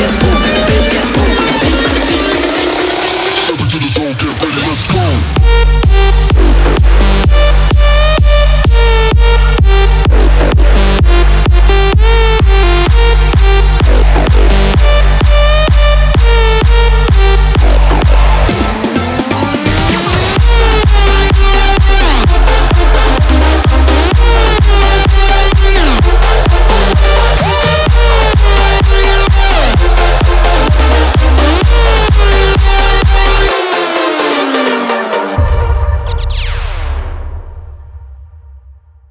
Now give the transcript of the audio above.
Yes.